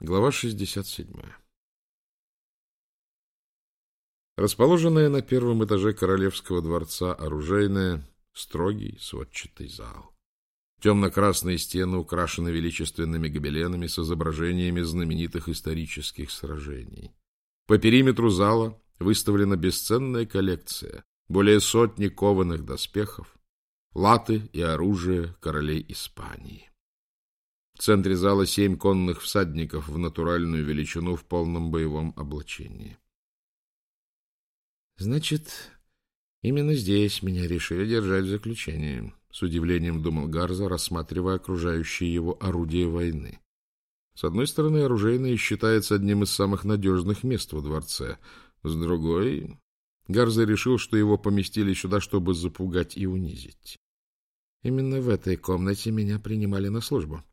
Глава 67. Расположенная на первом этаже королевского дворца оружейная, строгий сводчатый зал. Темно-красные стены украшены величественными гобеленами с изображениями знаменитых исторических сражений. По периметру зала выставлена бесценная коллекция, более сотни кованых доспехов, латы и оружие королей Испании. В центре зала семь конных всадников в натуральную величину в полном боевом облачении. — Значит, именно здесь меня решили держать в заключении, — с удивлением думал Гарза, рассматривая окружающие его орудия войны. С одной стороны, оружейное считается одним из самых надежных мест во дворце. С другой, Гарза решил, что его поместили сюда, чтобы запугать и унизить. Именно в этой комнате меня принимали на службу.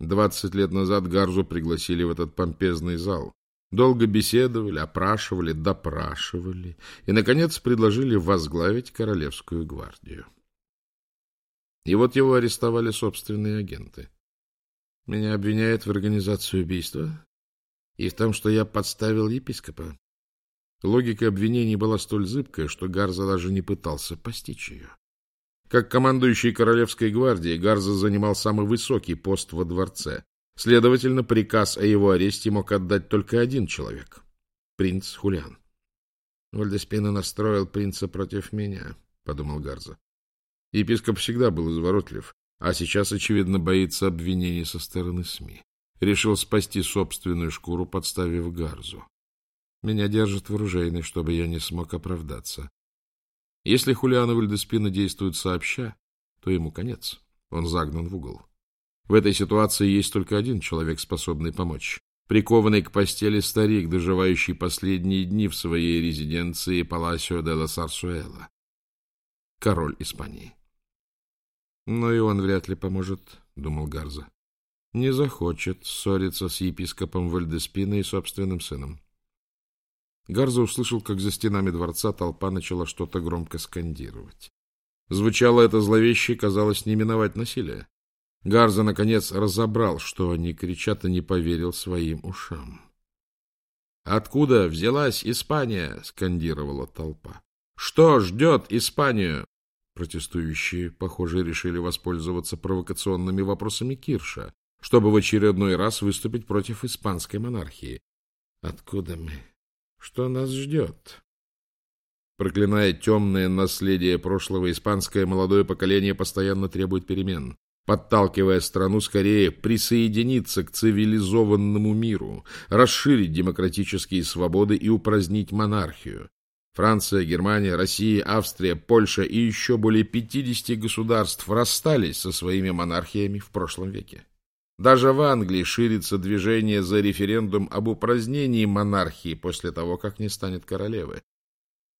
Двадцать лет назад Гарзу пригласили в этот помпезный зал. Долго беседовали, опрашивали, допрашивали и, наконец, предложили возглавить Королевскую гвардию. И вот его арестовали собственные агенты. Меня обвиняют в организации убийства и в том, что я подставил епископа. Логика обвинений была столь зыбкая, что Гарза даже не пытался постичь ее. Как командующий Королевской гвардией, Гарза занимал самый высокий пост во дворце. Следовательно, приказ о его аресте мог отдать только один человек — принц Хулиан. «Вальдеспина настроил принца против меня», — подумал Гарза. Епископ всегда был изворотлив, а сейчас, очевидно, боится обвинений со стороны СМИ. Решил спасти собственную шкуру, подставив Гарзу. Меня держат в оружейной, чтобы я не смог оправдаться. Если Хулиан и Вальдеспина действуют сообща, то ему конец. Он загнан в угол. В этой ситуации есть только один человек, способный помочь. Прикованный к постели старик, доживающий последние дни в своей резиденции Паласио де ла Сарсуэла. Король Испании. Но и он вряд ли поможет, — думал Гарза. Не захочет ссориться с епископом Вальдеспино и собственным сыном. Гарза услышал, как за стенами дворца толпа начала что-то громко скандировать. Звучало это зловеще, казалось, не миновать насилия. Гарза, наконец, разобрал, что они кричат, и не поверил своим ушам. «Откуда взялась Испания?» — скандировала толпа. «Что ждет Испанию?» Протестующие, похоже, решили воспользоваться провокационными вопросами Кирша, чтобы в очередной раз выступить против испанской монархии. «Откуда мы?» Что нас ждет? Проклиная темное наследие прошлого, испанское молодое поколение постоянно требует перемен, подталкивая страну скорее присоединиться к цивилизованному миру, расширить демократические свободы и упразднить монархию. Франция, Германия, Россия, Австрия, Польша и еще более 50 государств расстались со своими монархиями в прошлом веке. Даже в Англии ширится движение за референдум об упразднении монархии после того, как не станет королевы.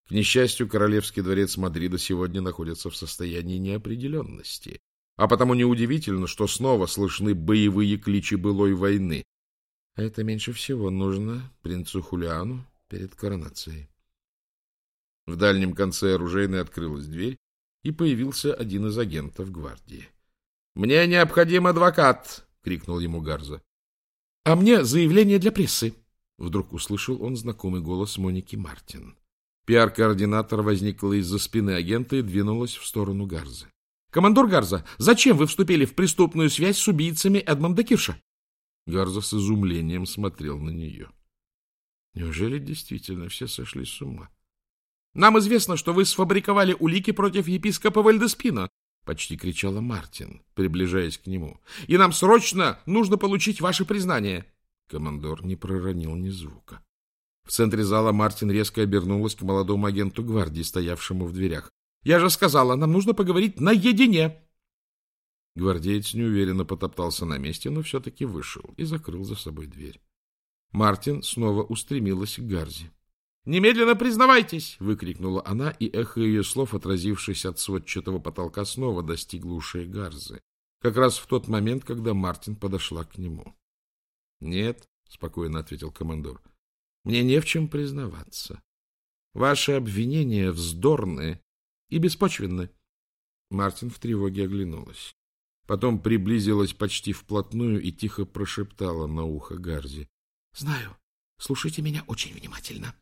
К несчастью, королевский дворец Мадрида сегодня находится в состоянии неопределенности, а потому неудивительно, что снова слышны боевые кличи былой войны. А это меньше всего нужно принцу Хулиану перед коронацией. В дальнем конце оружейной открылась дверь, и появился один из агентов гвардии. — Мне необходим адвокат! — крикнул ему Гарза. — А мне заявление для прессы! Вдруг услышал он знакомый голос Моники Мартин. Пиар-координатор возникла из-за спины агента и двинулась в сторону Гарзы. — Командор Гарза, зачем вы вступили в преступную связь с убийцами Эдмонда Кирша? Гарза с изумлением смотрел на нее. Неужели действительно все сошли с ума? — Нам известно, что вы сфабриковали улики против епископа Вальдеспина, — почти кричала Мартин, приближаясь к нему. — И нам срочно нужно получить ваше признание. Командор не проронил ни звука. В центре зала Мартин резко обернулась к молодому агенту гвардии, стоявшему в дверях. — Я же сказала, нам нужно поговорить наедине. Гвардеец неуверенно потоптался на месте, но все-таки вышел и закрыл за собой дверь. Мартин снова устремилась к Гарзи. «Немедленно признавайтесь!» — выкрикнула она, и эхо ее слов, отразившись от сводчатого потолка, снова достигло ушей Гарзы. Как раз в тот момент, когда Мартин подошла к нему. «Нет», — спокойно ответил командор, — «мне не в чем признаваться. Ваши обвинения вздорны и беспочвенны». Мартин в тревоге оглянулась. Потом приблизилась почти вплотную и тихо прошептала на ухо Гарзи. — Знаю. Слушайте меня очень внимательно.